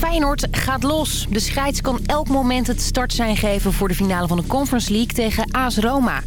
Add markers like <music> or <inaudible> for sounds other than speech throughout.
Feyenoord gaat los. De scheids kan elk moment het startsein geven voor de finale van de Conference League tegen AS Roma.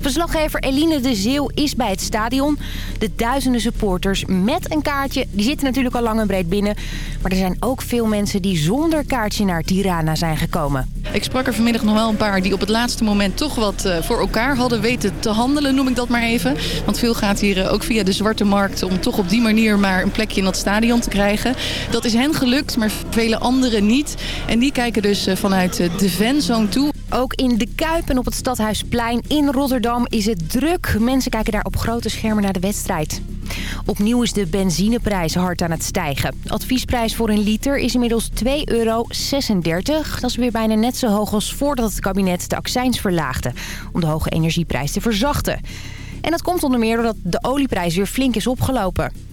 Verslaggever Eline de Zeeuw is bij het stadion. De duizenden supporters met een kaartje, die zitten natuurlijk al lang en breed binnen. Maar er zijn ook veel mensen die zonder kaartje naar Tirana zijn gekomen. Ik sprak er vanmiddag nog wel een paar die op het laatste moment toch wat eh, voor elkaar hadden weten te handelen, noem ik dat maar even. Want veel gaat hier eh, ook via de zwarte markt om toch op die manier maar een plekje in dat stadion te krijgen. Dat is hen gelukt, maar vele anderen niet. En die kijken dus eh, vanuit de fanzone toe. Ook in de Kuip en op het Stadhuisplein in Rotterdam is het druk. Mensen kijken daar op grote schermen naar de wedstrijd. Opnieuw is de benzineprijs hard aan het stijgen. Adviesprijs voor een liter is inmiddels 2,36 euro. Dat is weer bijna net zo hoog als voordat het kabinet de accijns verlaagde... om de hoge energieprijs te verzachten. En dat komt onder meer doordat de olieprijs weer flink is opgelopen.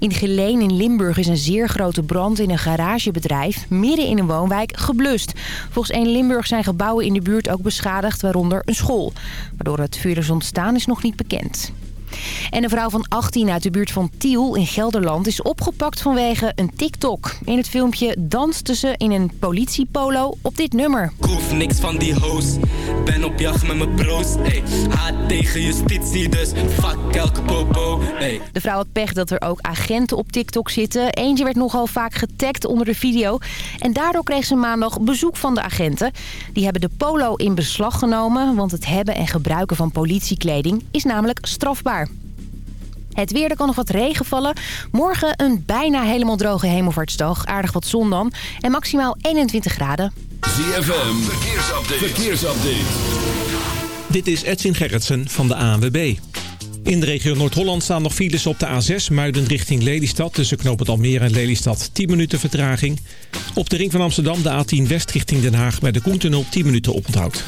In Geleen in Limburg is een zeer grote brand in een garagebedrijf midden in een woonwijk geblust. Volgens 1 Limburg zijn gebouwen in de buurt ook beschadigd, waaronder een school. Waardoor het vuur is ontstaan is nog niet bekend. En een vrouw van 18 uit de buurt van Tiel in Gelderland is opgepakt vanwege een TikTok. In het filmpje danste ze in een politiepolo op dit nummer. Ik hoef niks van die hoes, ben op jacht met mijn bro's. Ey, haat tegen justitie, dus fuck elke popo. Ey. De vrouw had pech dat er ook agenten op TikTok zitten. Eentje werd nogal vaak getagd onder de video. En daardoor kreeg ze maandag bezoek van de agenten. Die hebben de polo in beslag genomen, want het hebben en gebruiken van politiekleding is namelijk strafbaar. Het weer, er kan nog wat regen vallen. Morgen een bijna helemaal droge hemelvaartsdag. Aardig wat zon dan. En maximaal 21 graden. ZFM, verkeersupdate. verkeersupdate. Dit is Edwin Gerritsen van de ANWB. In de regio Noord-Holland staan nog files op de A6 Muiden richting Lelystad. Tussen knooppunt Almere en Lelystad 10 minuten vertraging. Op de ring van Amsterdam de A10 West richting Den Haag bij de Koentunnel 10 minuten oponthoud.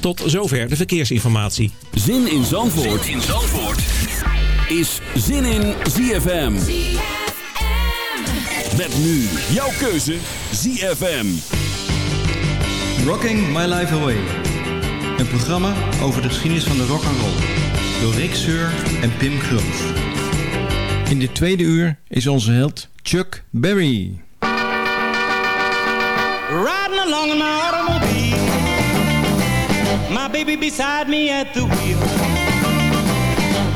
Tot zover de verkeersinformatie. Zin in Zandvoort, zin in Zandvoort. Is Zin in ZFM. Met nu jouw keuze ZFM. Rocking My Life Away. Een programma over de geschiedenis van de rock and roll. Door Rick Seur en Pim Groof. In dit tweede uur is onze held Chuck Berry. Riding along in my automobile My baby beside me at the wheel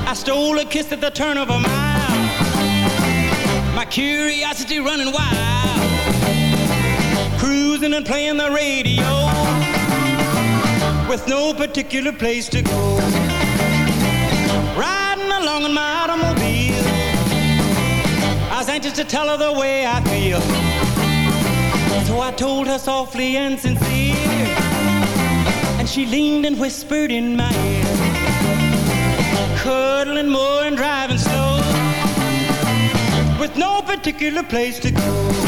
I stole a kiss at the turn of a mile. My curiosity running wild. Cruising and playing the radio. With no particular place to go. Riding along in my automobile. I was anxious to tell her the way I feel. So I told her softly and sincere. And she leaned and whispered in my ear Cuddling more and driving slow. With no particular place to go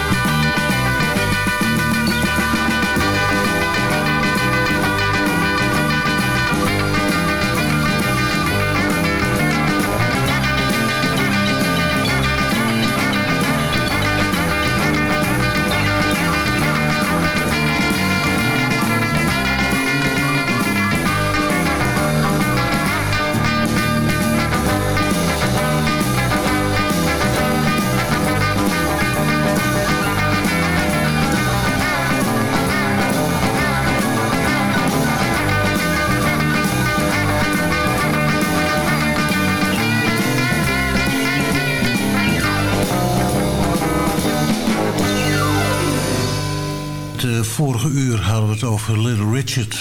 over Little Richard.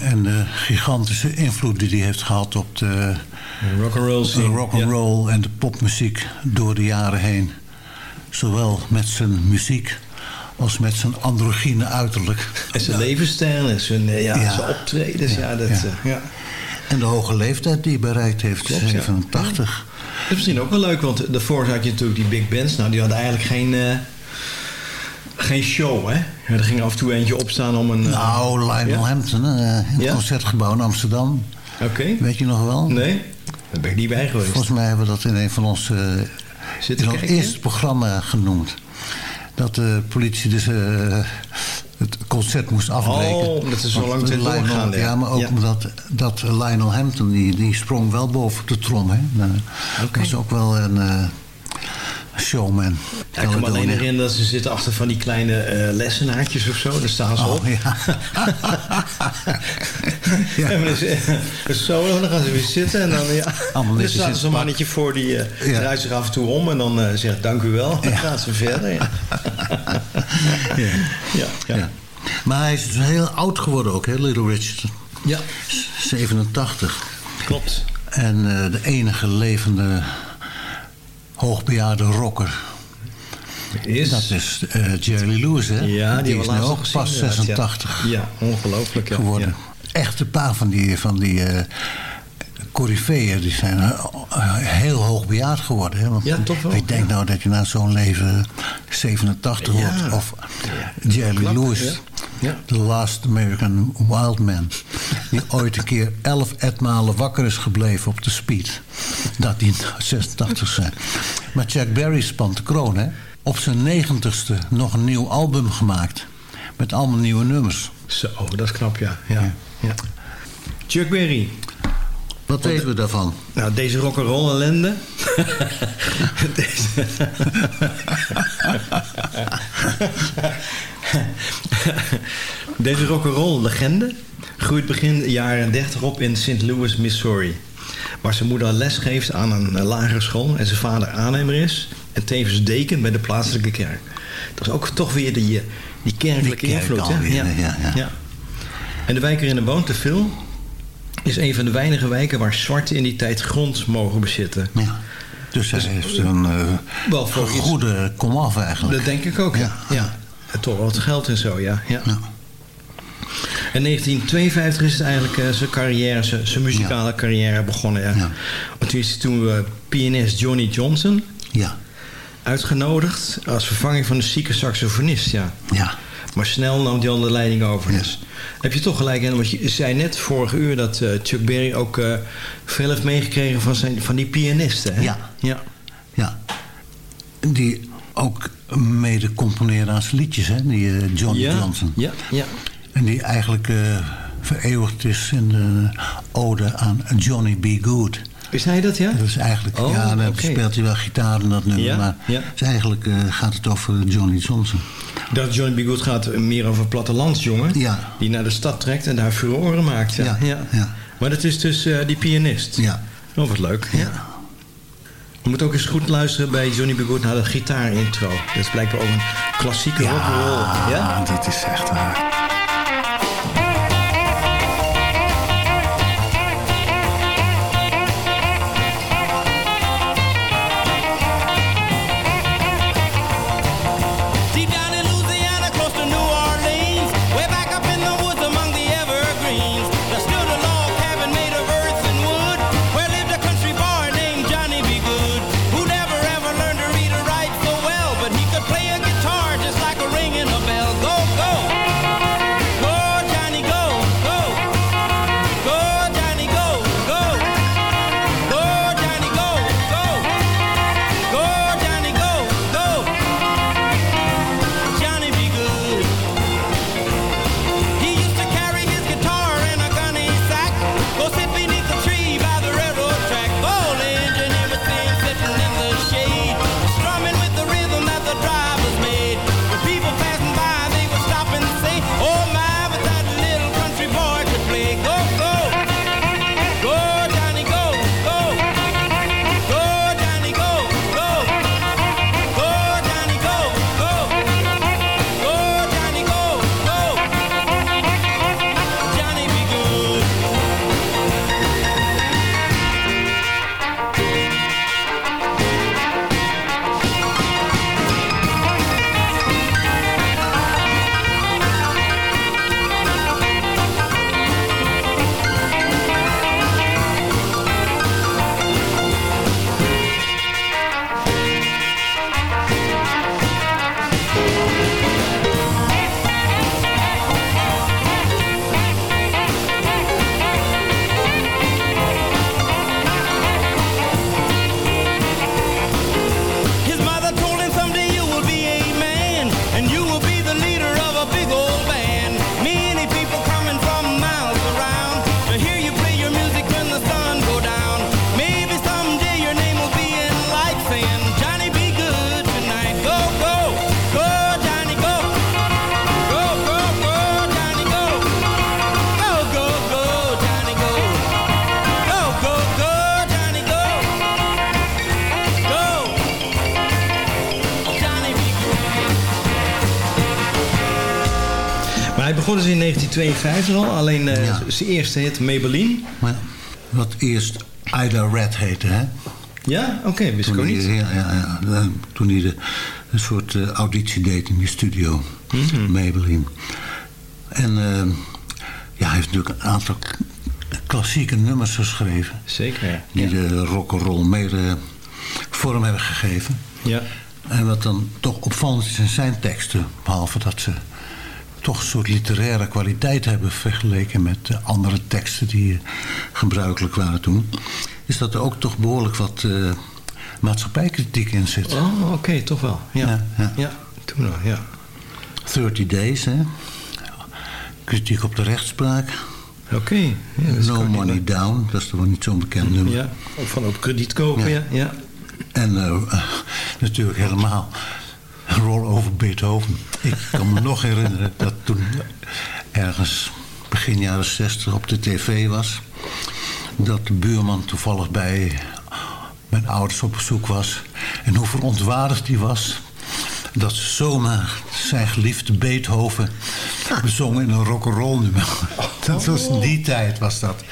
En de gigantische invloed die hij heeft gehad op de Rock'n'roll scene. rock'n'roll en de popmuziek door de jaren heen. Zowel met zijn muziek als met zijn androgyne uiterlijk. En zijn levensstijl en zijn, eh, ja, Ja. zijn optredens. Ja, dat, Ja. eh, ja. En de hoge leeftijd die hij bereikt heeft, Klopt, ja. 87. Dat is misschien ook wel leuk, want daarvoor had je natuurlijk die big bands. Nou, die hadden eigenlijk geen, eh, geen show, hè? Ja, er ging af en toe eentje opstaan om een... eh, Nou, Lionel ja? Hampton eh, in het Ja? Concertgebouw in Amsterdam. Oké. Weet je nog wel? Nee, daar ben ik niet bij geweest. Volgens mij hebben we dat in een van onze Zitten in ons eerste programma genoemd. Dat de politie dus eh, het concert moest afbreken. Oh, omdat ze zo lang Lionel- doorgaande, ja. Maar ook Ja. omdat dat Lionel Hampton, die, die sprong wel boven de trom. Hè. Dat was ook wel een showman. Ja, ik kan me alleen herinneren dat ze zitten achter van die kleine eh, lessenaartjes of zo. Daar staan ze op. Oh, ja. <laughs> Ja. En dan <laughs> is solo, dan gaan ze weer zitten. En dan, ja, Allemaal dan zo'n mannetje voor, die eh, Ja. draait zich af en toe om. En dan eh, zegt dank u wel. Dan gaat ze verder. <laughs> Ja. Ja. Maar hij is dus heel oud geworden ook, hè, Little Richard. Ja, 87. klopt. En eh, de enige levende hoogbejaarde rocker. Is, Dat is eh, Jerry Lewis, hè? ja, die, is hebben we nu ook pas gezien, inderdaad, 86 Ja, ja ongelooflijk. Ja. geworden. Echt een paar van die, van die coryfeeën, die zijn eh, heel hoog bejaard geworden. Hè? Want Ja, toch wel, Ik denk nou dat je na zo'n leven 87 Ja. wordt. Of Jerry Lewis, ja. The Last American Wild Man. Die <laughs> ooit een keer elf etmalen wakker is gebleven op de speed. Dat die 86 zijn. Maar Chuck Berry spant de kroon, hè? Op zijn negentigste nog een nieuw album gemaakt. Met allemaal nieuwe nummers. Zo, dat is knap, ja. ja. ja. Chuck Berry. Wat weten we daarvan? Nou, deze rock'n'roll ellende. <laughs> <laughs> deze... <laughs> deze rock'n'roll legende groeit begin jaren 30 op in St. Louis, Missouri. Waar zijn moeder les geeft aan een lagere school en zijn vader aannemer is. En tevens deken bij de plaatselijke kerk. Dat is ook toch weer die, eh, die kerkelijke kerk invloed. hè? alweer, ja, ja. En de wijk waarin hij woont, de Phil, is een van de weinige wijken waar zwarten in die tijd grond mogen bezitten. Ja. Dus hij heeft een eh Wel voor goede komaf eigenlijk. Dat denk ik ook, ja. ja. En toch wat geld en zo, ja. ja. Ja. In 1952 is het eigenlijk eh, zijn carrière, zijn, zijn muzikale carrière begonnen. Ja. Ja. Want toen is hij toen eh, pianist Johnny Johnson Ja, uitgenodigd als vervanging van de zieke saxofonist, ja. ja. Maar snel nam hij al de leiding over. Ja. Dus heb je toch gelijk in, want je zei net vorige uur dat eh, Chuck Berry ook eh, veel heeft meegekregen van, zijn, van die pianisten. Hè? Ja. ja. ja. Die ook mede componeerde aan zijn liedjes, hè? Die eh, Johnny ja. Johnson. Ja, ja. En die eigenlijk eh, vereeuwigd is in de ode aan Johnny B. Good. Is hij dat, ja? Dat is eigenlijk, Oh, ja, dan speelt hij wel gitaar in dat nummer. Ja, maar ja. is eigenlijk eh, gaat het over Johnny Johnson. Dat Johnny B. Good gaat meer over een plattelandsjongen. Ja. Die naar de stad trekt en daar furoren maakt. Ja. Ja. Maar dat is dus die pianist. Ja. Oh, wat leuk. Ja. Je moet ook eens goed luisteren bij Johnny B. Good naar de gitaarintro. Dat is blijkbaar ook een klassieke rock'n'roll. Ja? Dit is echt waar. Begonnen ze in 1952 al. Alleen eh, Ja. zijn eerste hit Maybelline. Wat eerst Ida Red heette, hè? Ja? Oké, wist ik ook hij, niet. ja, ja, ja, eh, toen hij de, een soort eh, auditie deed in die studio. Mhm. Maybelline. En eh, ja, hij heeft natuurlijk een aantal klassieke nummers geschreven. Zeker, ja. Die Ja. de rock'n'roll meer eh, vorm hebben gegeven. Ja. En wat dan toch opvallend is in zijn teksten... behalve dat ze toch een soort literaire kwaliteit hebben... vergeleken met de andere teksten die eh, gebruikelijk waren toen... is dat er ook toch behoorlijk wat eh, maatschappijkritiek in zit. Oh, oké, toch wel. Ja. Ja, Ja, ja. toen wel, ja. 30 Days, hè? Kritiek op de rechtspraak. Oké. Ja, no Money. Down, dat is toch wel niet zo'n bekend nummer. Ja, ook van op krediet kopen, ja. Ja. ja. En eh, <laughs> natuurlijk helemaal Roll Over Beethoven. Ik kan me nog herinneren dat toen ergens begin jaren 60 op de tv was... dat de buurman toevallig bij mijn ouders op bezoek was... en hoe verontwaardigd die was... dat ze zomaar zijn geliefde Beethoven bezongen in een rock'n'roll nummer. Dat was in die tijd was dat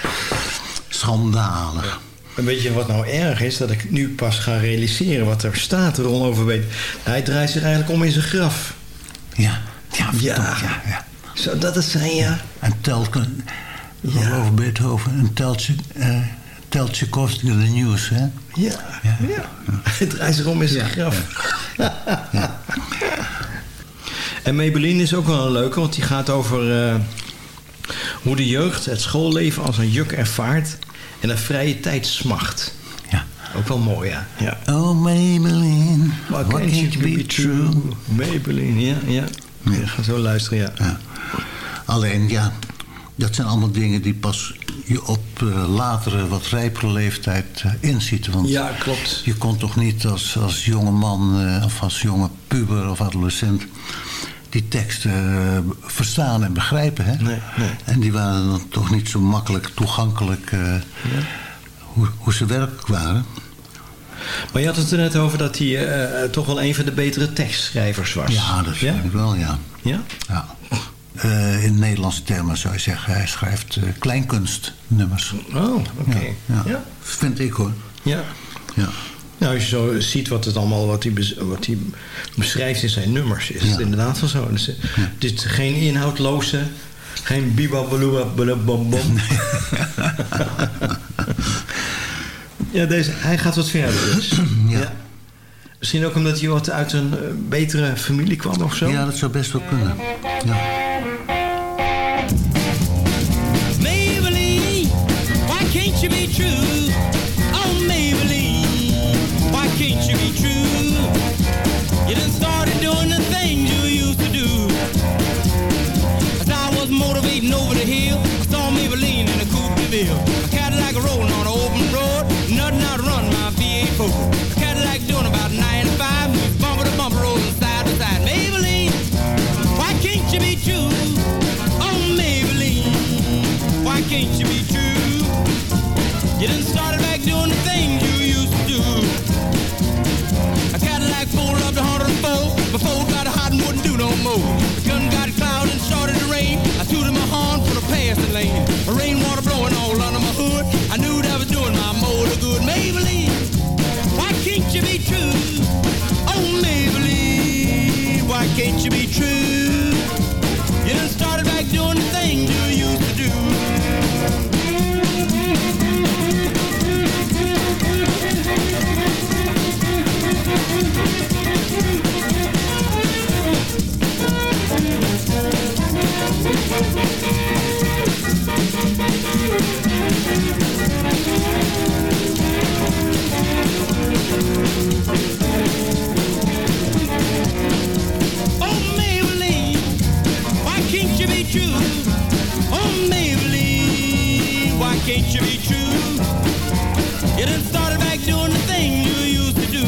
schandalig. En weet je wat nou erg is? Dat ik nu pas ga realiseren wat er staat Ron Overbeet. Hij draait zich eigenlijk om in zijn graf. Ja, ja, Ja. ja, ja. Zou dat het zijn, ja? En telt, Ja. over Beethoven, en telt, uh, telt Tchaikovsky de nieuws, hè? Ja, Ja. ja. Hij draait zich om in zijn graf. <laughs> En Maybelline is ook wel een leuke, want die gaat over eh, hoe de jeugd het schoolleven als een juk ervaart en een vrije tijd smacht. Ja. Ook wel mooi, ja. ja. Oh, Maybelline, Why can't you be true? Maybelline, ja, ja. Je gaat zo luisteren, ja. Ja. Alleen, ja, dat zijn allemaal dingen die pas je op uh, latere, wat rijpere leeftijd uh, inziet. Want Ja, klopt. je kon toch niet als, als jonge man uh, of als jonge puber of adolescent die teksten verstaan en begrijpen. Hè? Nee, nee. En die waren dan toch niet zo makkelijk toegankelijk ja. hoe, hoe ze werkelijk waren. Maar je had het er net over dat hij uh, toch wel een van de betere tekstschrijvers was. Ja, dat vind ja? ik wel, ja. Ja? ja. In Nederlandse termen zou je zeggen, hij schrijft kleinkunstnummers. Oh, oké. Okay. Ja. ja, vind ik hoor. Ja. ja. Nou, als je zo ziet wat het allemaal, wat hij, wat hij beschrijft in zijn nummers, is ja. het inderdaad wel zo. Dus, ja. Dit is geen inhoudloze, geen bibabalua bom. <laughs> ja, deze, hij gaat wat verder dus. ja. ja. Misschien ook omdat hij wat uit een uh, betere familie kwam of zo? Ja, dat zou best wel kunnen. Ja. Maybelline, why can't you be true? Motivating over the hill, I saw Maybelline in a coupe de ville. A Cadillac rolling on an open road, nothing out run my V8 Ford. A Cadillac doing about 95, bumper to bumper rolling side to side. Maybelline, why can't you be true? Oh, Maybelline, why can't you be true? You done started can't you be true? You done started back doing the thing you used to do.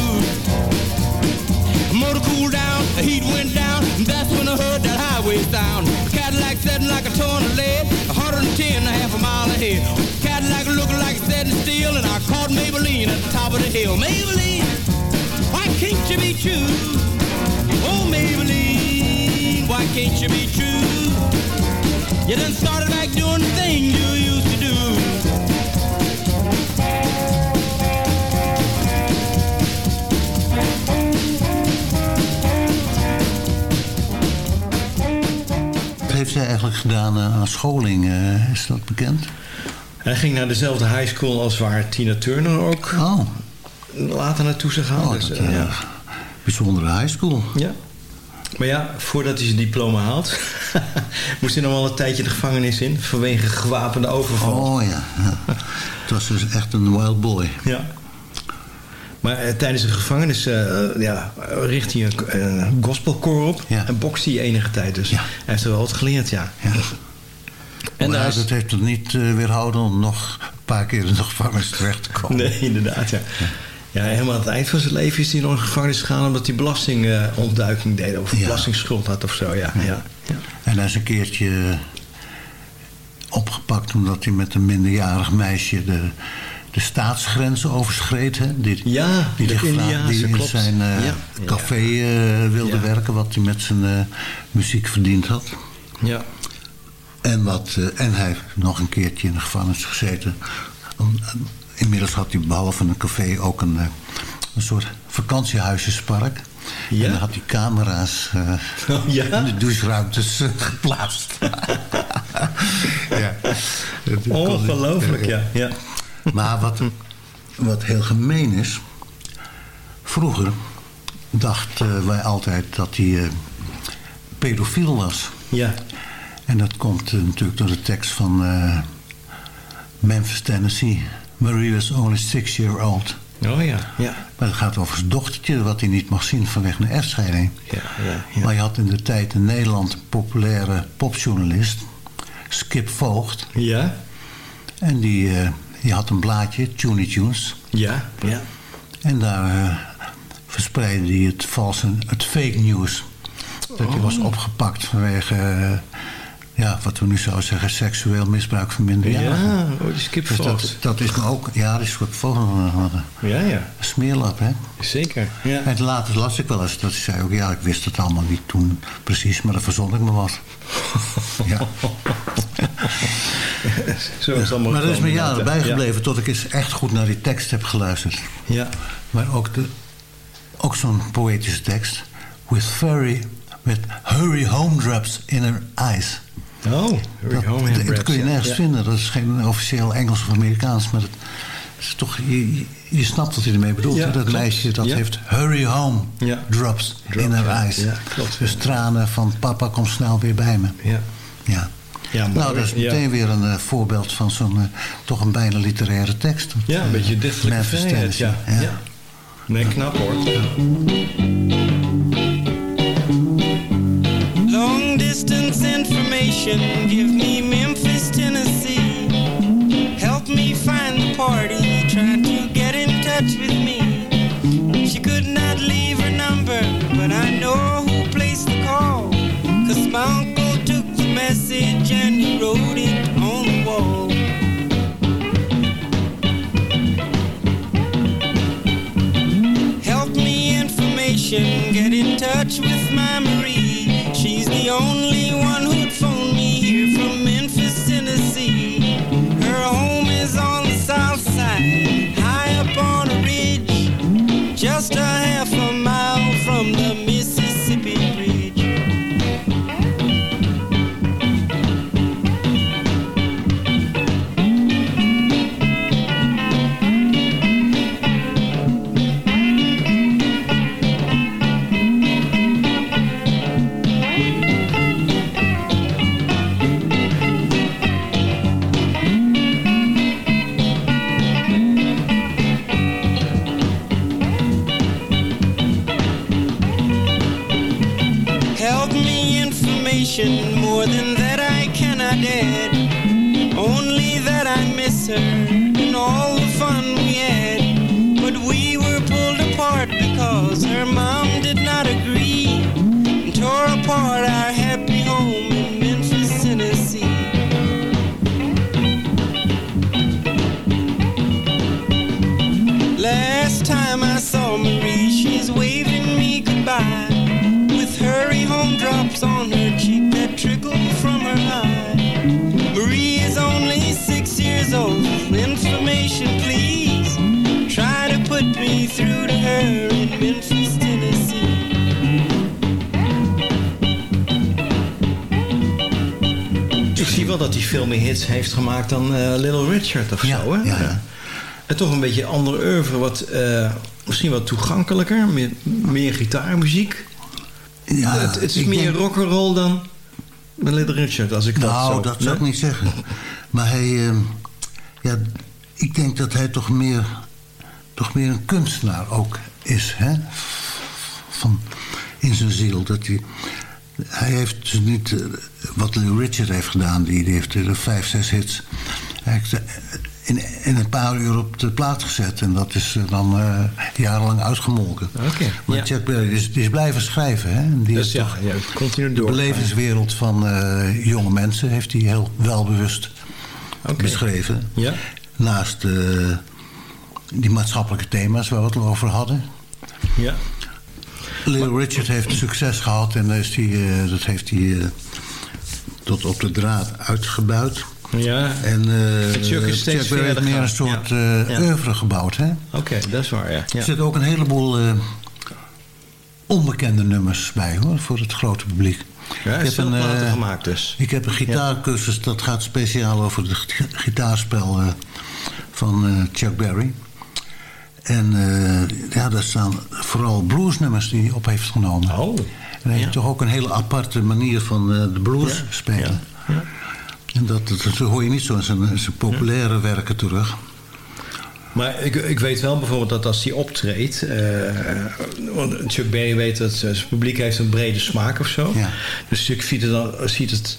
Motor cooled down, the heat went down, and that's when I heard that highway sound. Cadillac setting like a of lead, 110 and a half a mile ahead. Cadillac looking like it's setting steel, and I caught Maybelline at the top of the hill. Maybelline, why can't you be true? Oh, Maybelline, why can't you be true? You done started back doing the thing you used heeft zij eigenlijk gedaan eh, aan scholing? eh, is dat bekend? Hij ging naar dezelfde high school als waar Tina Turner ook Oh, later naartoe zou gaan. oh dus, dat, eh, ja. bijzondere high school. ja. Maar ja, voordat hij zijn diploma haalt... <laughs> moest hij nog wel een tijdje de gevangenis in... vanwege gewapende overval. Oh ja, ja. Het was dus echt een wild boy. Ja. Maar eh, tijdens de gevangenis eh, ja, richt hij een, een gospelkoor op... Ja. en bokst hij enige tijd. Dus Ja. hij heeft er wel wat geleerd, ja. Ja. En maar is- dat heeft het niet eh, weerhouden om nog een paar keer in de gevangenis terecht te komen. Nee, inderdaad, ja. Ja, helemaal aan het eind van zijn leven is hij nog in gevangenis gegaan... omdat hij belastingontduiking deed of belastingsschuld had of zo, ja. ja. ja. En hij is een keertje opgepakt omdat hij met een minderjarig meisje de, de staatsgrenzen overschreed. Hè? Die, Ja, die, de die in zijn eh, Ja. café eh, wilde Ja. werken, wat hij met zijn eh, muziek verdiend had. ja. En, wat, en hij heeft nog een keertje in de gevangenis gezeten. Inmiddels had hij behalve een café ook een, een soort vakantiehuisjespark. Ja? En dan had hij camera's Oh, ja? in de doucheruimtes eh, geplaatst. <laughs> ja. Ongelooflijk, ja. ja. Maar wat, wat heel gemeen is... Vroeger dachten wij altijd dat hij eh, pedofiel was. Ja, En dat komt eh, natuurlijk door de tekst van eh, Memphis, Tennessee. Marie was only six year old. oh ja, ja. Maar het gaat over zijn dochtertje, wat hij niet mag zien vanwege een echtscheiding. Ja, ja, ja. Maar je had in de tijd in Nederland een populaire popjournalist, Skip Voogd. Ja, En die, die had een blaadje, Tuny Tunes. ja, ja. En daar eh, verspreidde hij het valse, het fake news. Dat hij was opgepakt vanwege, eh, ja, wat we nu zouden zeggen, seksueel misbruik van minderjarigen. Ja, oh, die Dus skipvogel. dat, dat is me ook, ja, dat is Skip Voogd een, een Ja, ja, smeerlap, hè. zeker. Ja. En later las ik wel eens dat zei ook, ja, ik wist het allemaal niet toen precies, maar dan verzon ik me wat. <laughs> ja. Zo is het allemaal Maar dat is me jaren bijgebleven tot ik eens echt goed naar die tekst heb geluisterd. Ja. Maar ook, de, ook zo'n poëtische tekst. With furry, with hurry home drops in her eyes. Oh, Dat, dat, kun je nergens vinden. Dat is geen officieel Engels of Amerikaans. Maar dat is toch, je, snapt wat hij ermee bedoelt. Ja, dat klopt. meisje dat Ja. heeft hurry home Ja. drops, Drops, in ja. eyes. Klopt. Dus tranen van papa, kom snel weer bij me. Ja. Ja. Ja, nou, dat is meteen weer een eh, voorbeeld van zo'n eh, toch een bijna literaire tekst. Ja, een beetje dichtelijke vrijheid, ja. Ja. Nee, knap hoor. Distance information, give me Memphis, Tennessee. Help me find the party, try to get in touch with me. She could not leave her number, but I know who placed the call. Cause my uncle took the message and he wrote it on the wall. Help me information, get in touch with my Marie. She's the only I dat hij veel meer hits heeft gemaakt dan eh, Little Richard of Ja, zo. Hè? ja, ja. En toch een beetje ander oeuvre. Wat, eh, misschien wat toegankelijker. Meer, meer gitaarmuziek. Ja, het, het is meer denk- rock'n'roll dan Little Richard. Als ik dat nou, zo... dat zou ik niet zeggen. Maar hij... ehm, ja, ik denk dat hij toch meer, toch meer een kunstenaar ook is. Hè? Van, in zijn ziel. Dat hij, hij heeft dus niet eh, wat Richard heeft gedaan. Die, die heeft er vijf, zes hits. Eh, in, in een paar uur op de plaat gezet. En dat is eh, dan eh, jarenlang uitgemolken. Maar ja. Chuck Berry is, is blijven schrijven. Hè? En Die Dus heeft ja, toch ja, continu de door. belevingswereld van eh, jonge mensen heeft hij heel welbewust beschreven. Ja. Naast eh, die maatschappelijke thema's waar we het over hadden. Ja. Little Richard heeft succes gehad en is hij, eh, dat heeft hij eh, tot op de draad uitgebuit. Ja. En eh Chuck is steeds Chuck Berry heeft meer een soort Ja. eh Ja. oeuvre gebouwd. Hè? Oké, dat is waar, ja. Er zitten ook een heleboel eh, onbekende nummers bij hoor, voor het grote publiek. Ja, Ik heb een, eh, gemaakt dus. Ik heb een gitaarcursus, dat gaat speciaal over het gi- gitaarspel eh, van eh, Chuck Berry. En eh, ja, daar staan vooral bluesnummers die hij op heeft genomen. Oh. En hij heeft toch ook een hele aparte manier van eh, de blues Ja, spelen. ja, ja. En dat, dat, hoor je niet zo in zijn, in zijn populaire werken terug. Maar ik, ik weet wel bijvoorbeeld dat als hij optreedt... eh, want Chuck Berry weet dat eh, zijn publiek heeft een brede smaak of zo. Ja. Dus Chuck ziet het, dan, ziet het,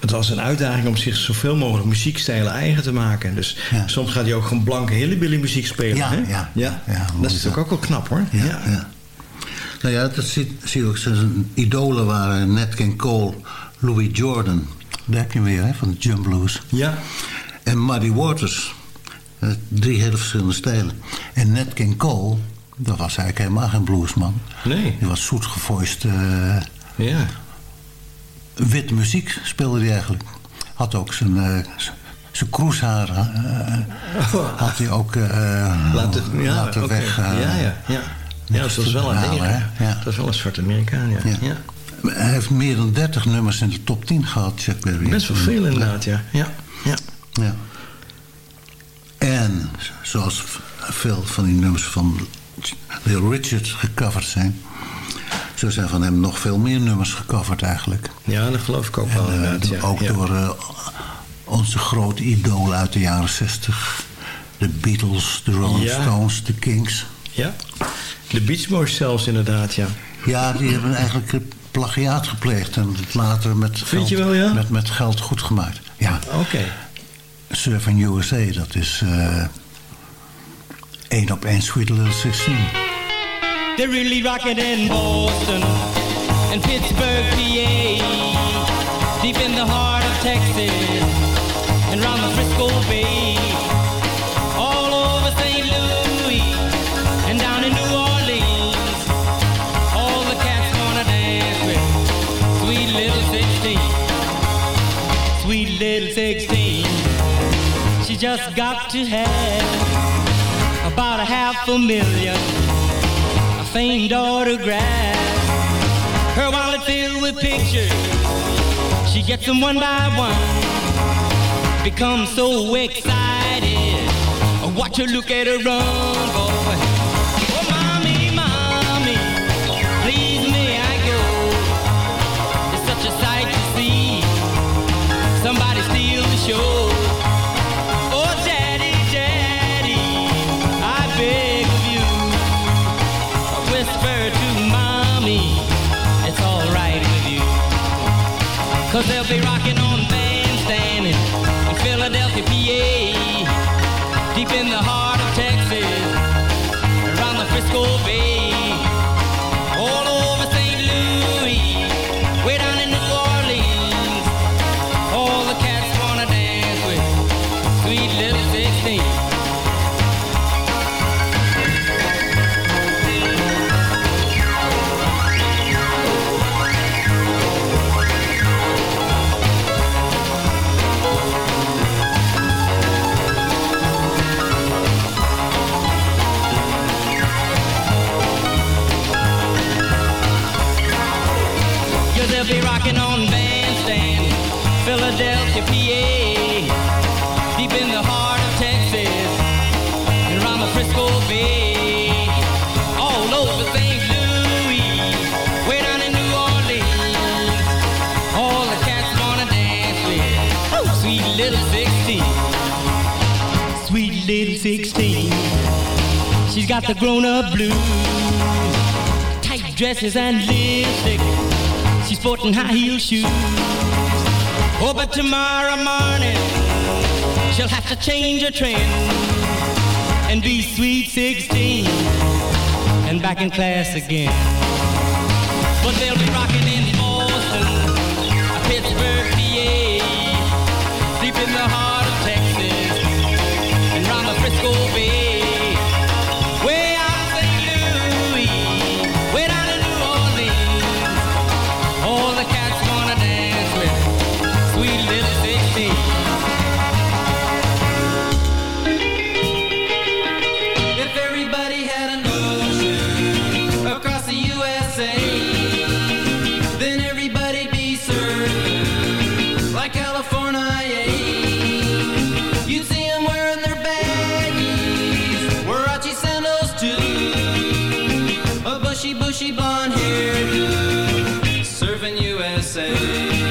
het als een uitdaging om zich zoveel mogelijk muziekstijlen eigen te maken. Dus Ja. soms gaat hij ook gewoon blanke hillbilly muziek spelen. Ja, hè? ja, ja. dat is natuurlijk ook wel knap hoor. Ja, ja. Nou ja, dat zie, zie je ook. Zijn idolen waren Nat King Cole, Louis Jordan. Daar heb je hem weer, hè, van de Jump Blues. Ja. En Muddy Waters. Eh, Drie hele verschillende stijlen. En Nat King Cole, dat was eigenlijk helemaal geen bluesman. Nee. Die was zoetgevoist. eh Ja. witte muziek speelde hij eigenlijk. Had ook zijn, eh, zijn kroeshaar eh, had hij ook eh, Laten, ja, laten weg. ja, ja, ja. Ja, dat is wel een halen? Ja. Dat is wel een soort Amerikaan, ja. Ja. ja. Hij heeft meer dan 30 nummers in de top 10 gehad, Chuck Berry. Best wel veel inderdaad, ja. ja. ja. Ja. En zoals veel van die nummers van Little Richard gecoverd zijn... zo zijn van hem nog veel meer nummers gecoverd eigenlijk. Ja, dat geloof ik ook wel En, eh, inderdaad, ja. ook ja. door eh, onze grote idolen uit de jaren 60. De Beatles, de Rolling Ja. Stones, de Kings. Ja. De Beach Boys zelfs inderdaad, ja. Ja, die hebben eigenlijk plagiaat gepleegd... en het later met, geld, je wel, ja? met, met geld goed gemaakt. Ja, Oké. Surfing USA, dat is eh één op één Sweet Little 16. They're really rocking in Boston and Pittsburgh, PA. Deep in the heart of Texas and round the Frisco Bay. To have about a half a million a famed autograph. Her wallet filled with pictures. She gets them one by one. Becomes so excited. I watch her look at her run, boy. Oh, mommy, mommy, please may I go? It's such a sight to see. Somebody steal the show. Cause they'll be rocking dresses er and lipstick. She's sporting high heel shoes. Oh, but tomorrow morning she'll have to change her trend and be sweet 16 and back in class again. But they'll be rocking bushy, blonde hairdo, serving USA.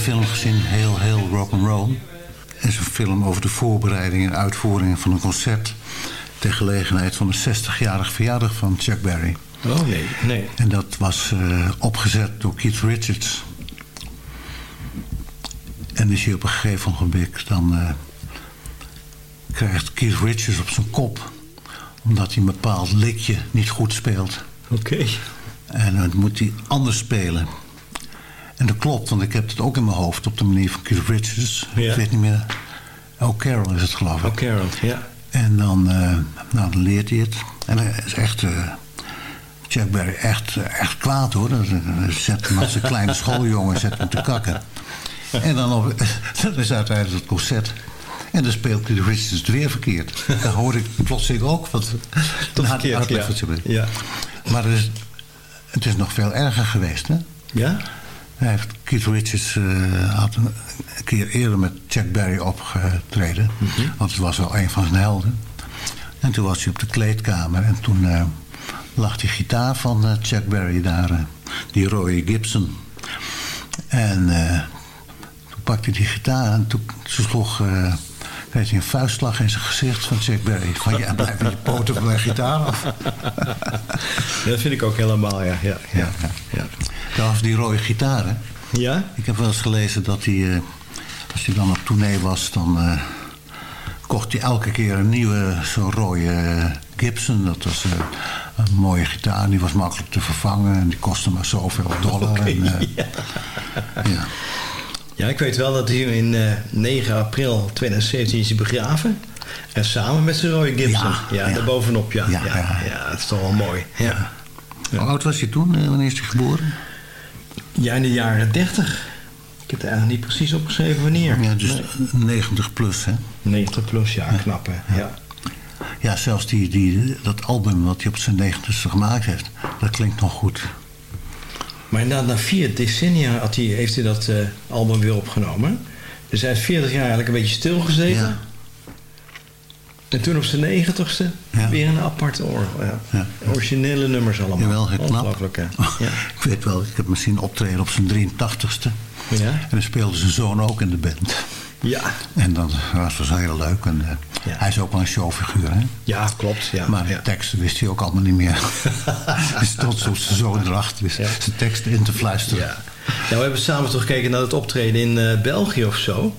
Film gezien, Heel Heel Rock'n'Roll? Dat is een film over de voorbereiding en uitvoering van een concert... ter gelegenheid van de 60-jarige verjaardag van Chuck Berry. Oh nee, nee. En dat was eh, opgezet door Keith Richards. En is hij op een gegeven moment dan eh, krijgt Keith Richards op zijn kop. Omdat hij een bepaald likje niet goed speelt. Oké. En dan moet hij anders spelen. En dat klopt, want ik heb het ook in mijn hoofd op de manier van Keith Richards. Ja. Ik weet niet meer. Oh, Carol is het geloof ik. Oh, Carol, ja. En dan, eh, nou, dan leert hij het. En hij is echt... eh Chuck Berry echt, eh, echt kwaad hoor. Dan zet hem als een kleine <laughs> schooljongen zet hem te kakken. En dan, op, <laughs> dat is uiteindelijk het concert. En dan speelt Keith Richards het weer verkeerd. Dat hoor ik plotseling ook. Want, <laughs> Tot na- verkeerd, ja. Ja. Maar het is, het is nog veel erger geweest hè. Ja? Hij heeft, Keith Richards eh, had een, keer eerder met Chuck Berry opgetreden. Want het was wel een van zijn helden. En toen was hij op de kleedkamer. En toen eh, lag die gitaar van eh, Chuck Berry daar. die Roy Gibson. En toen pakte hij die gitaar. En toen sloeg... kreeg hij een vuistslag in zijn gezicht van Chuck Berry. Van ja, blijf met je poten van mijn gitaar af. <laughs> Dat vind ik ook helemaal, ja. Ja, ja, ja. Dat was die rode gitaar, hè? ja? Ik heb wel eens gelezen dat hij, eh, als hij dan op tournee was, dan eh, kocht hij elke keer een nieuwe, zo'n rode eh, Gibson. Dat was een mooie gitaar, die was makkelijk te vervangen en die kostte maar zoveel dollar. En, ja. ja. Ja, ik weet wel dat hij in eh, 9 april 2017 is hij begraven. En samen met zijn Roy Gibson. Ja, Ja, ja. daarbovenop, ja. Ja, Ja, ja, dat is toch wel mooi. Ja. Hoe oud was je toen? Wanneer is hij geboren? Ja, in de jaren 30. Ik heb het eigenlijk niet precies opgeschreven wanneer. Ja, dus Nee. 90 plus, hè? 90 plus, ja, knap hè. Ja. Ja, zelfs die, die, dat album wat hij op zijn 90ste gemaakt heeft, dat klinkt nog goed. Maar inderdaad, na vier decennia had hij, heeft hij dat eh, album weer opgenomen. Dus hij heeft 40 jaar eigenlijk een beetje stilgezeten. En toen op zijn negentigste Ja. weer een aparte orgel. Ja. Ja. Originele nummers allemaal. Jawel, heel knap. Ongelooflijk, hè. Ja. Ik weet wel, ik heb hem zien optreden op zijn 83ste. Ja? En dan speelde zijn zoon ook in de band. Ja. En dat was, was heel leuk. En, eh, Ja. Hij is ook wel een showfiguur, hè? ja, klopt. Ja. Maar de ja. teksten wist hij ook allemaal niet meer. <laughs> Hij zo zijn zoon erachter, wist zijn teksten in te fluisteren. Ja. Nou, we hebben samen toch gekeken naar het optreden in eh, België of zo.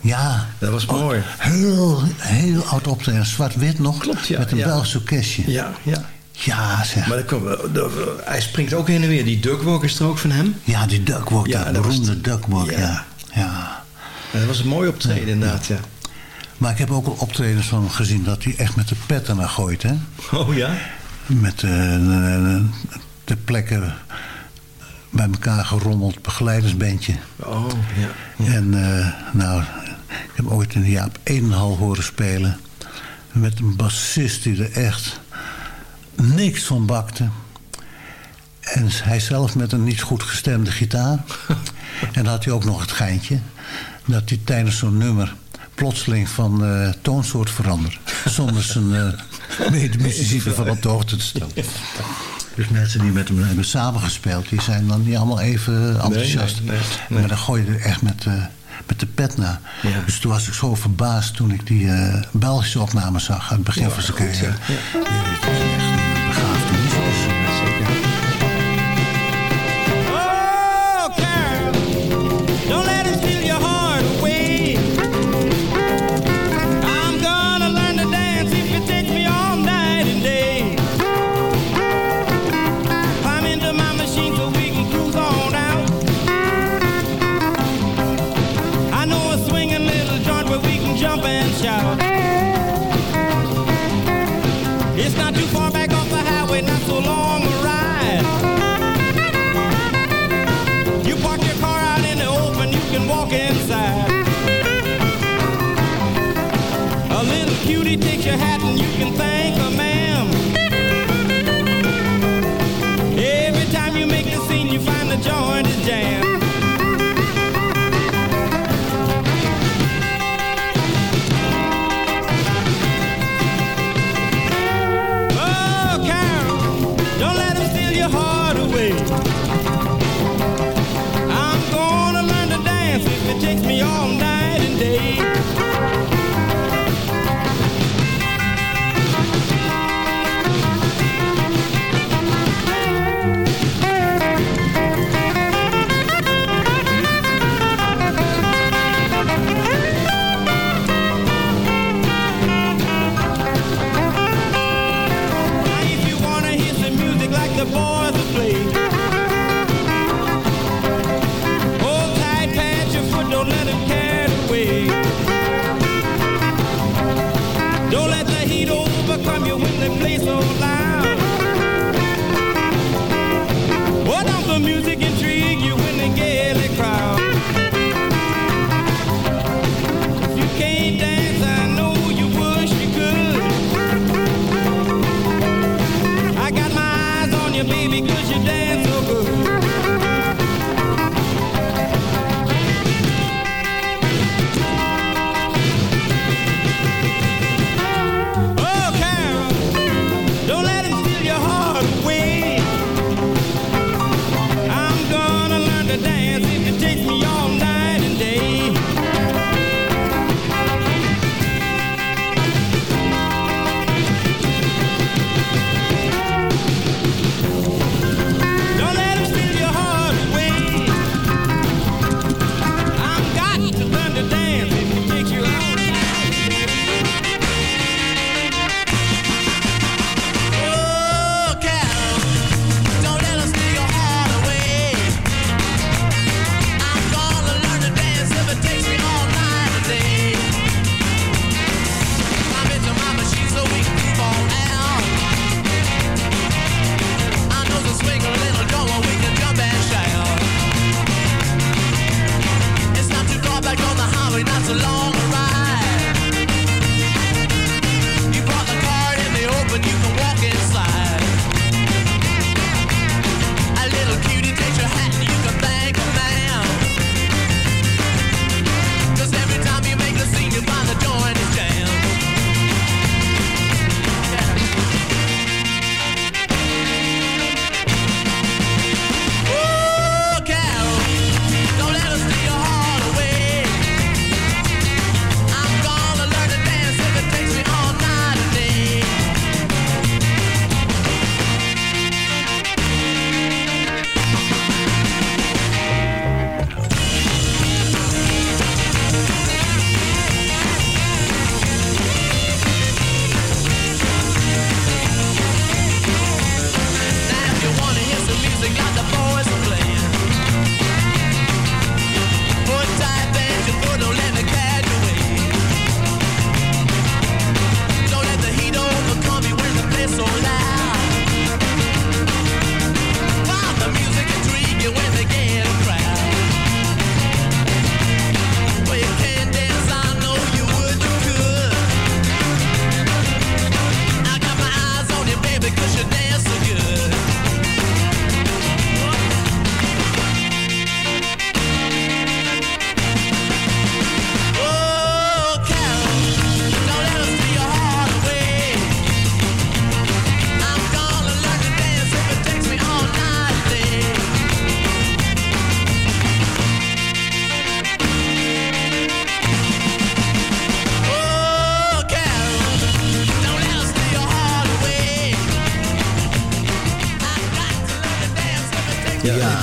Ja. Dat was mooi. Heel, heel oud optreden. Zwart-wit nog. Klopt, ja, Met een ja. Belgisch orkestje. Ja, ja. Ja, zeg. Maar dat eh, de- hij springt ook heen en weer. Die duckwalk is er ook van hem. Ja, die duckwalk, Ja, dat was beroemde het. duckwalk, ja. Ja. dat was een mooi optreden inderdaad, ja. Maar ik heb ook al optredens van hem gezien dat hij echt met de pet ernaar gooit, hè. Oh ja? Met eh, de, de plekken bij elkaar gerommeld begeleidersbandje. Oh, ja. En eh, nou, ik heb ooit in Jaap Edenhal horen spelen. Met een bassist die er echt niks van bakte. En hij zelf met een niet goed gestemde gitaar. <laughs> en dan had hij ook nog het geintje. Dat hij tijdens zo'n nummer plotseling van eh, toonsoort veranderde. Zonder zijn medemuzici ervan op de hoogte te stellen. Dus mensen die met hem hebben samengespeeld, die zijn dan niet allemaal even enthousiast. nee, nee. Maar dan gooi je er echt met, eh, met de pet na. Ja. Dus toen was ik zo verbaasd toen ik die eh, Belgische opnames zag aan het begin Ja, van zijn carrière. ja. Was echt een begaafde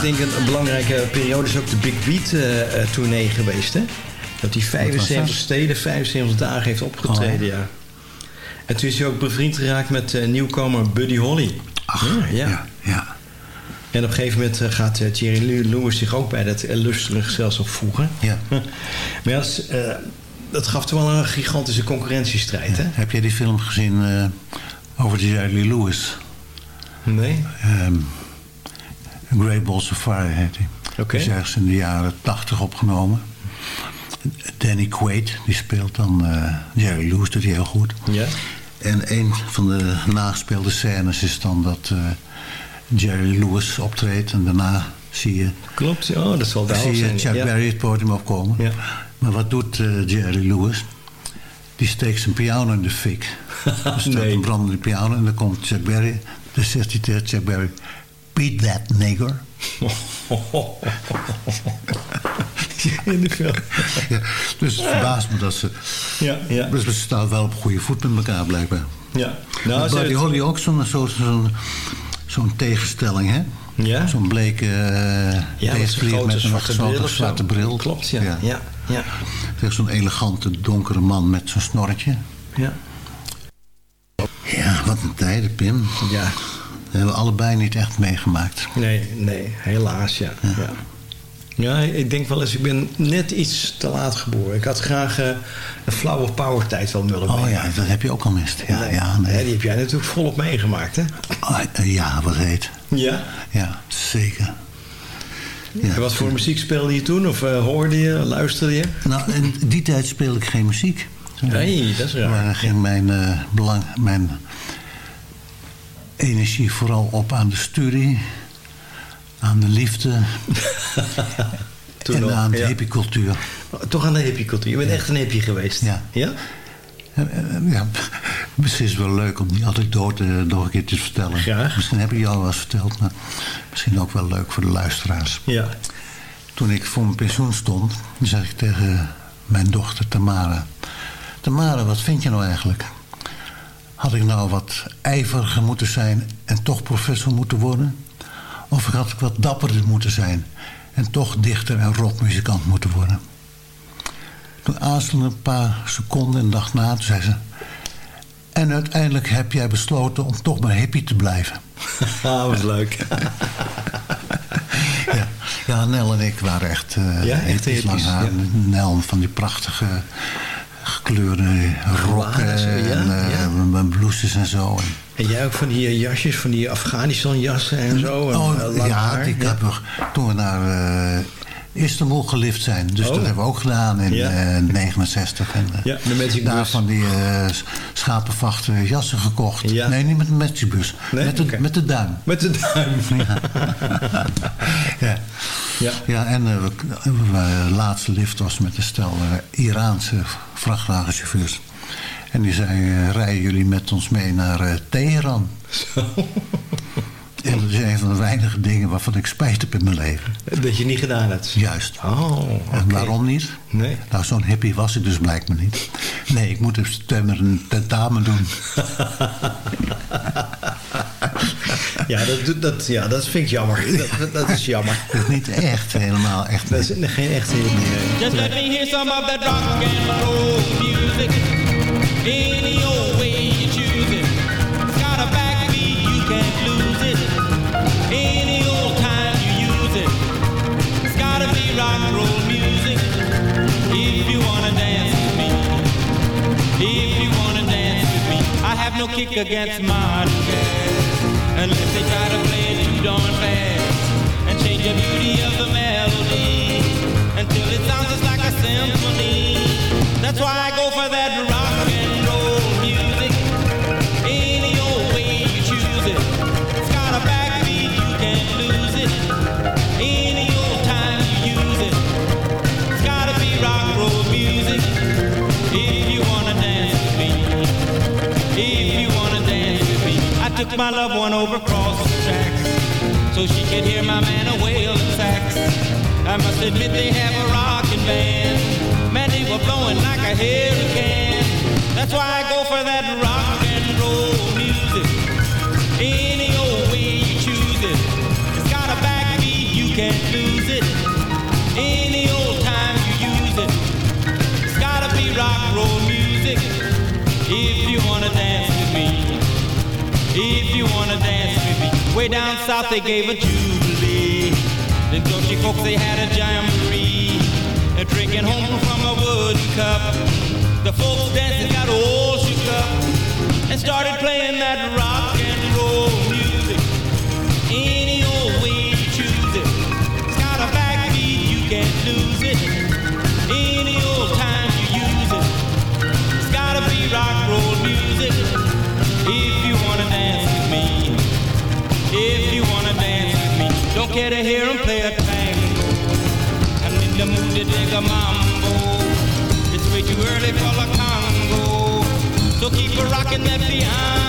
denk een, een belangrijke periode is ook de Big Beat eh, tournee geweest, hè? Dat hij 75 dat? steden, 75 dagen heeft opgetreden, Oh, ja. En toen is hij ook bevriend geraakt met eh, nieuwkomer Buddy Holly. Ach, ja, ja. En op een gegeven moment gaat Thierry Lew- Lewis zich ook bij dat illustere gezelschap voegen. Ja. <laughs> Maar ja, dat gaf toch wel een gigantische concurrentiestrijd, hè? Heb jij die film gezien eh, over Jerry Lewis? Nee? Ehm Great Balls of Fire heet hij. Oké. Die is ergens in de jaren tachtig opgenomen. Danny Quaid, die speelt dan eh, Jerry Lewis, doet hij heel goed. Ja. En een van de nagespeelde scènes is dan dat eh, Jerry Lewis optreedt. En daarna zie je, Klopt, ja, oh, dat zal daar zie je zijn. Chuck ja. Berry het podium opkomen. Ja. Maar wat doet eh, Jerry Lewis? Die steekt zijn piano in de fik. <laughs> Er staat Nee. een brandende piano en dan komt Chuck Berry. Dan zegt hij tegen Chuck Berry... Beat that nigger. <laughs> In de film. Ja, dus het verbaast me dat ze... Ja, ja. Dus ze staan wel op goede voet met elkaar blijkbaar. Ja. Nou, Buddy Holly ook zo'n zo, zo'n tegenstelling, hè? Ja. Zo'n bleke uh, Ja, met een zwarte bril zo. zwarte bril. Klopt, ja. ja. Ja, ja. Zeg, Zo'n elegante, donkere man met zo'n snorretje. ja. Ja, wat een tijden, Pim. ja. Dat hebben we allebei niet echt meegemaakt. Nee, nee, helaas, ja. ja. Ja, ik denk wel eens, ik ben net iets te laat geboren. Ik had graag eh, een flower power tijd wel willen Oh ja, dat heb je ook al mist. Ja, ja, Nee, die heb jij natuurlijk volop meegemaakt, hè? Ah, eh, ja, wat heet. Ja. Ja, zeker. Ja. En wat voor muziek speelde je toen? Of eh, hoorde je, luisterde je? Nou, in die tijd speelde ik geen muziek. Nee, dat is raar. Maar ging mijn, eh, belang, mijn energie vooral op aan de studie, aan de liefde <laughs> Toen en nog, aan de ja. hippiecultuur. Toch aan de hippiecultuur. Je bent echt een hippie geweest. Ja. Ja? Eh, eh, Ja, <laughs> misschien is het wel leuk om die anekdote nog een keer te vertellen. Graag. Misschien heb ik je al wel eens verteld, maar misschien ook wel leuk voor de luisteraars. Ja. Toen ik voor mijn pensioen stond, zei ik tegen mijn dochter Tamara... Tamara, wat vind je nou eigenlijk? Had ik nou wat ijveriger moeten zijn en toch professor moeten worden? Of had ik wat dapperder moeten zijn en toch dichter en rockmuzikant moeten worden? Toen aarzelde een paar seconden en dacht na, toen zei ze... En uiteindelijk heb jij besloten om toch maar hippie te blijven. <laughs> Ah, wat leuk. <laughs> Ja, ja Nel en ik waren echt, uh, Ja, echt hippies lang haar. ja. Nel van die prachtige gekleurde rokken zo, ja, en eh, ja. met blouses en zo. En, jij ook van die eh, jasjes, van die Afghanistan jassen en zo? En, oh, eh, ja, haar, die hebben we toen we naar eh, Istanbul gelift zijn. Dus Oh. dat hebben we ook gedaan in Ja. eh, 69. En, eh, Ja, de Magic daar Bus. van die eh, schapenvachte jassen gekocht. Ja. Nee, niet met de Magic Bus. Nee? Met, de, met de duim. Met de duim. <laughs> <laughs> Ja. Ja. Ja, en eh, we, we- de laatste lift was met een stel eh, Iraanse vrachtwagenchauffeurs. En die zei, eh, rijden jullie met ons mee naar eh, Teheran? En dat is een van de weinige dingen waarvan ik spijt heb in mijn leven. Dat je niet gedaan hebt. Juist. Oh, oké. En waarom niet? Nee. Nou, zo'n hippie was ik dus blijkbaar niet. Nee, ik moet in september een tentamen doen. <laughs> Ja, dat, doet- dat, ja, dat vind ik jammer. <laughs> Dat, dat is jammer. Dat is niet echt helemaal echt. Dat is geen echte hippie. nee. Just let me hear some of that rock and roll music. Any old way you choose it. It's got a backbeat, you can't That's why I go for that rock my loved one over across the tracks so she could hear my man a wailing sax. I must admit they have a rockin' band. Man, they were blowing like a hurricane. That's why I go for that rock and roll music. Any old way you choose it, it's got a backbeat you can't lose it. Any old time you use it, it's gotta be rock and roll music if you wanna dance with me if you wanna dance with me, way down south they gave a jubilee. The Dutchy folks they had a jamboree, and drinking home from a wooden cup. The folks dancing got all shook up and started playing that rock and roll music. Any old way you choose it, it's got a backbeat you can't lose it. Any old time you use it, it's gotta be rock roll if you wanna dance with me, don't care to hear 'em play a tango. I'm in the mood to dig a mambo. It's way too early for the Congo. So keep a rocking that piano.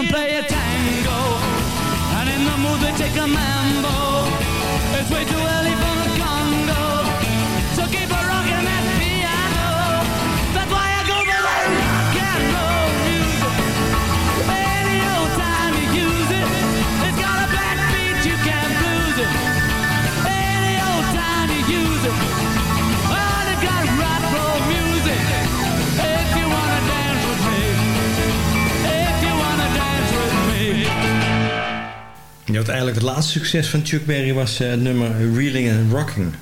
Them play a tango. And in the mood they take a mambo. Uiteindelijk het laatste succes van Chuck Berry was eh, het nummer Reeling and Rocking.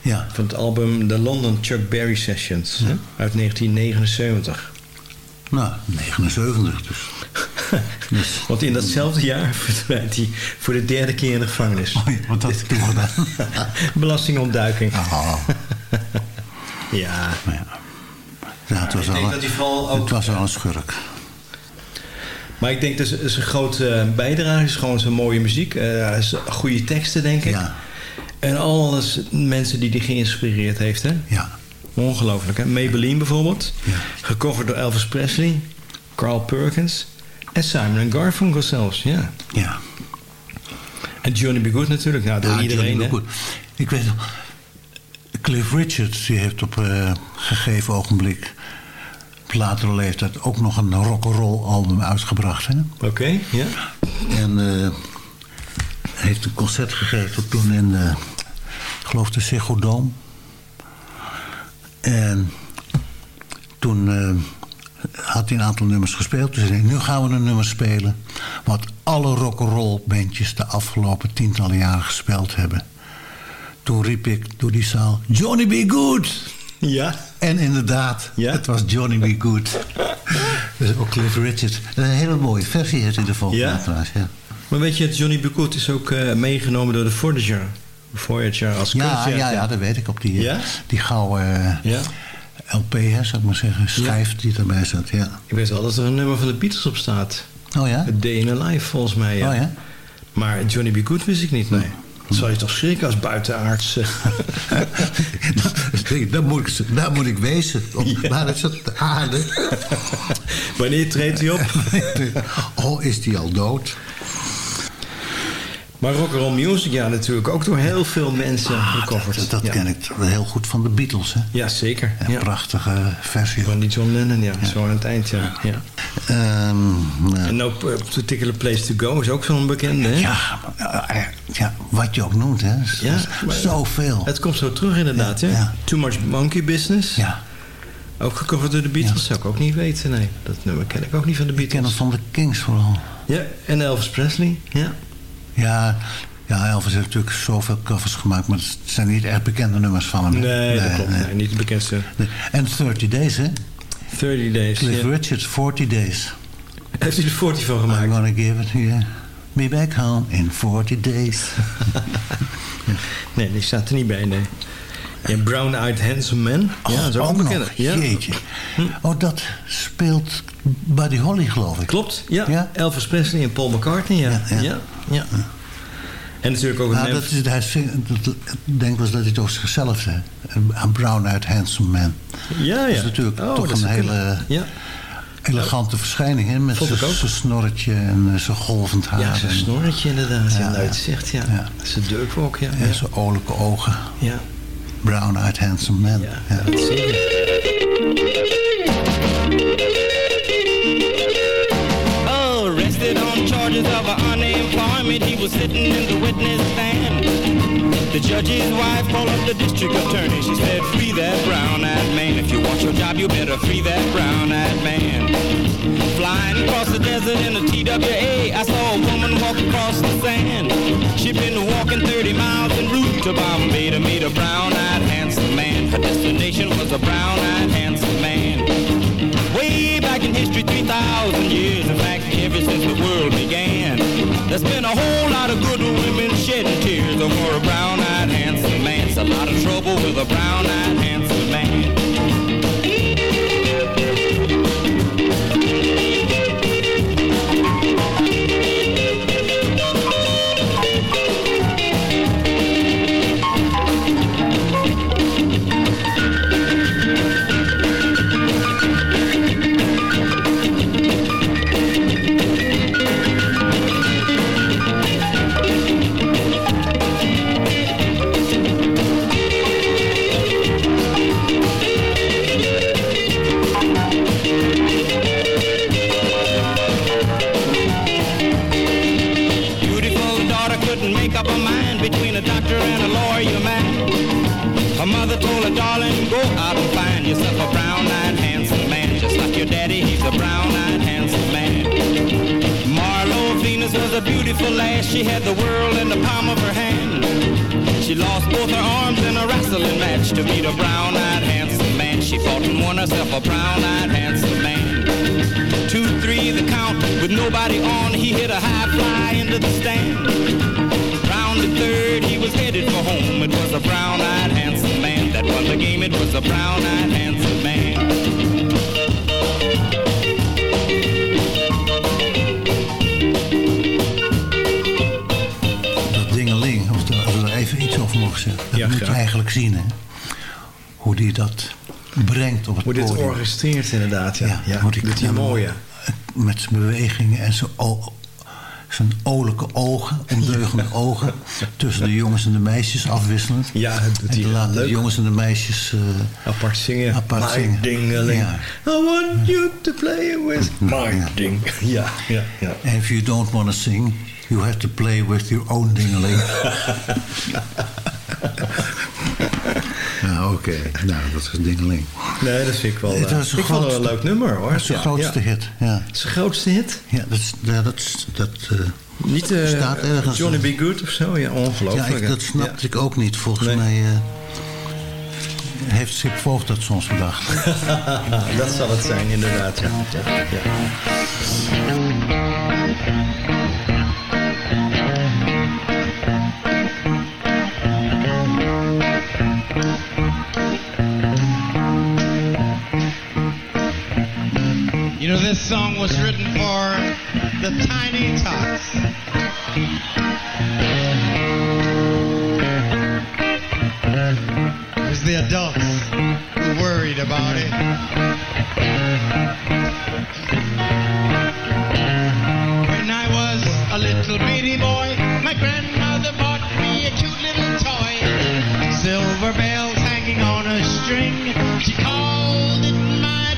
Ja. Van het album The London Chuck Berry Sessions uit 1979. Nou, 79 dus. <laughs> dus. Want in datzelfde jaar <laughs> verdwijnt hij voor de derde keer in de gevangenis. Oh ja, wat had ik toen gedaan? <laughs> Belastingontduiking. Ah, Ja. maar ja. Ja, het was, al, het was al een schurk. Maar ik denk dat z- zijn grote eh, bijdrage is gewoon zijn mooie muziek. eh, goede teksten, denk ik. Ja, En alles mensen die hij geïnspireerd heeft. Hè? ja. Ongelooflijk, hè? Maybelline bijvoorbeeld. Ja. Gecoverd door Elvis Presley, Carl Perkins en Simon Garfunkel zelfs. Ja. ja. En Johnny B. Good natuurlijk. Nou, door Ja, iedereen. Hè? Ik weet nog, Cliff Richards die heeft op een gegeven ogenblik... op latere leeftijd ook nog een rock'n'roll album uitgebracht. Hè? Oké, ja. En eh, heeft een concert gegeven toen in, eh, ik geloof de Ziggo Dome. En toen eh, had hij een aantal nummers gespeeld. Dus nu gaan we een nummer spelen... wat alle rock'n'roll bandjes de afgelopen tientallen jaren gespeeld hebben. Toen riep ik door die zaal, Johnny B. Good! Ja. En inderdaad, Ja? het was Johnny B. Good. <laughs> dus ook Cliff Richard. Een hele mooie versie heeft hij ervan Ja? gemaakt trouwens. Ja, Maar weet je, Johnny B. Good is ook eh, meegenomen door de Voyager. Voyager als ja, concert. ja, ja, dat weet ik. Op die, eh, Ja? die gouden eh, Ja. LP, hè, zou ik maar zeggen. Schijf die erbij zat, ja. Ik weet wel dat er een nummer van de Beatles op staat. Oh ja? A Day in a Life, volgens mij. Ja. Oh ja? Maar Johnny B. Good wist ik niet, nee. Dat zou je toch schrikken als buitenaards. eh. <laughs> Daar, moet ik, daar moet ik wezen. Op, Ja. Waar is? De aarde. Wanneer treedt hij op? <laughs> oh, is die al dood? Maar rock'n'roll music, ja, natuurlijk ook door heel veel mensen gecoverd. Dat, dat ja. ken ik heel goed van de Beatles, hè? Ja, zeker. Een Ja. prachtige versie. Van die John Lennon, ja. Zo aan het eind, ja. Ehm, nou, En No Particular Place to Go is ook zo'n bekende, hè? ja, eh, ja, wat je ook noemt, hè? Ja, Zoveel. Het komt zo terug inderdaad, hè? Too Much Monkey Business. Ja, Ook gecoverd door de Beatles, zou ik ook niet weten, nee. Dat nummer ken ik ook niet van de ik ken Beatles. het van de Kings vooral. Ja, en Elvis Presley, ja. Ja, ja, Elvis heeft natuurlijk zoveel covers gemaakt... maar het zijn niet echt bekende nummers van hem. Nee, dat klopt. nee. Nee, niet de bekendste. En 30 Days, hè? 30 Days. Cliff. Richards, 40 Days. Heeft hij er 40 van I'm gemaakt? gonna give it to you. Be back home in 40 days. <laughs> Nee, die staat er niet bij, nee. Ja, Brown Eyed Handsome Man. ja, dat is ook oh, bekende. nog. Ja. Hm. Jeetje. Oh, dat speelt Buddy Holly, geloof ik. Klopt, ja. Ja? Elvis Presley en Paul McCartney, ja. Ja, Ja, ja. En natuurlijk ook het Nou, dat is, hij zingt, dat, ik denk wel eens dat hij het over zichzelf zei. Een brown eyed handsome man. Ja, ja. Dat is natuurlijk Oh, toch een hele. Ja, elegante verschijning. Hè? Met zijn ook. zijn snorretje en eh, zijn golvend haar. ja zo'n en, snorretje inderdaad. Ja, Ja, nou, ja. het ja. Ja. Zijn durkwalk, ja. en Ja, zijn olijke ogen. ja. Brown eyed handsome man. ja, Ja. dat zeker. Arrested on charges of unemployment, he was sitting in the witness stand. The judge's wife called up the district attorney. She said, free that brown-eyed man. If you want your job, you better free that brown-eyed man. Flying across the desert in a TWA, I saw a woman walk across the sand. She'd been walking 30 miles en route to Bombay to meet a brown-eyed handsome man. Her destination was a brown-eyed handsome man. Way back in history, 3,000 years. In fact, ever since the world began. There's been a whole lot of good women shedding tears over a brown-eyed handsome man. It's a lot of trouble with a brown-eyed handsome Venus was a beautiful lass. She had the world in the palm of her hand. She lost both her arms in a wrestling match to meet a brown-eyed handsome man. She fought and won herself a brown-eyed handsome man. Two, three, the count with nobody on. He hit a high fly into the stand. Round the third, he was headed for home. It was a brown-eyed handsome man that won the game. It was a brown-eyed handsome man. Dat Ja, moet je eigenlijk zien, hè. Hoe die dat brengt op het Hoe dit podium. orchestreert inderdaad, ja. ja, hoe die doet hij mooi, ja. Met zijn bewegingen en zijn, zijn olijke ogen, ondeugende ogen. Tussen de jongens en de meisjes afwisselend. Ja, dat doet en de jongens en de meisjes... eh, Apart zingen. Apart my zingen. dingeling. Ja. I want you to play with my ding. <laughs> Ja, ja, ja. And if you don't want to sing, you have to play with your own dingeling. <laughs> <laughs> ja, oké. Nou, dat is dingeling. Nee, dat vind ik wel... Het eh, ik vond het wel een leuk nummer, hoor. Dat is de Ja, grootste ja. hit, ja. Zijn grootste hit? Ja, dat, is- ja, dat, is- dat, eh, Niet eh, Staat ergens. Johnny B. Good of zo? Ja, ja, ongelooflijk. ik, dat snapte Ja. ik ook niet. Volgens Nee. mij... eh, heeft Sip Voogd dat soms bedacht. <laughs> dat zal het zijn, inderdaad. Ja. This song was written for the tiny tots. It was the adults who worried about it. When I was a little bitty boy, my grandmother bought me a cute little toy. Silver bells hanging on a string. She called it my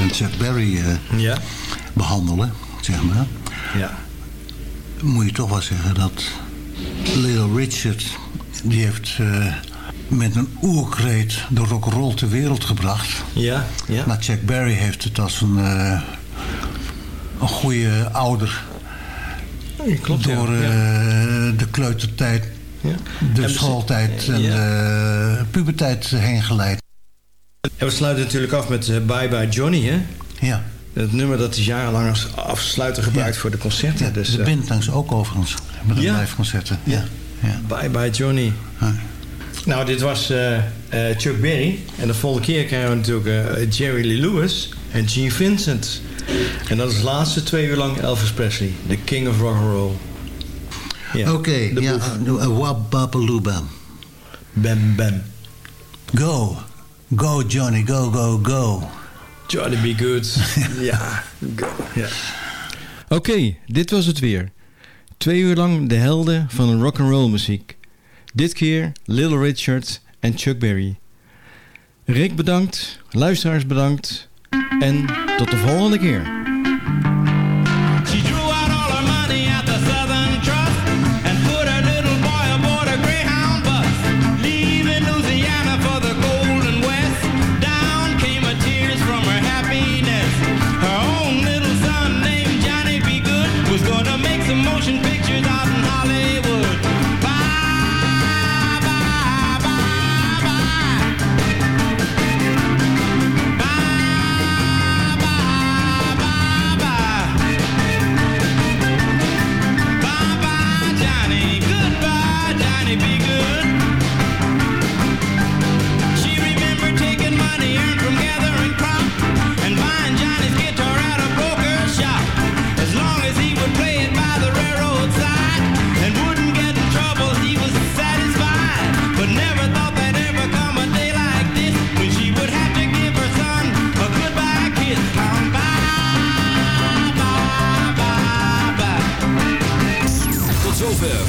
en Chuck Berry eh, Ja. behandelen, zeg maar. Ja. Moet je toch wel zeggen dat Little Richard, die heeft eh, met een oerkreet de rock'n'roll ter wereld gebracht. Ja, ja. Maar Chuck Berry heeft het als een, eh, een goede ouder klopt, ja. door de kleutertijd, Ja. de En schooltijd en de puberteit heen geleid. We sluiten natuurlijk af met eh, Bye Bye Johnny, hè? Ja. Het nummer dat is jarenlang als afsluiter gebruikt voor de concerten. Ja, dus, de eh, Bindtangs ook overigens, met de Ja. live concerten. Ja. Ja. Bye Bye Johnny. Nou, dit was eh, Chuck Berry. En de volgende keer krijgen we natuurlijk Jerry Lee Lewis en Gene Vincent. En dat is de laatste twee uur lang Elvis Presley. The King of Rock and Roll. Oké, de ja, Wabbabalooba. Bam Bam. Go. Go Johnny, go, go, go. Johnny Be Good. <laughs> ja, go. Ja. Oké, dit was het weer. Twee uur lang de helden van de rock'n'roll muziek. Dit keer Little Richard en Chuck Berry. Rick bedankt, luisteraars bedankt en tot de volgende keer.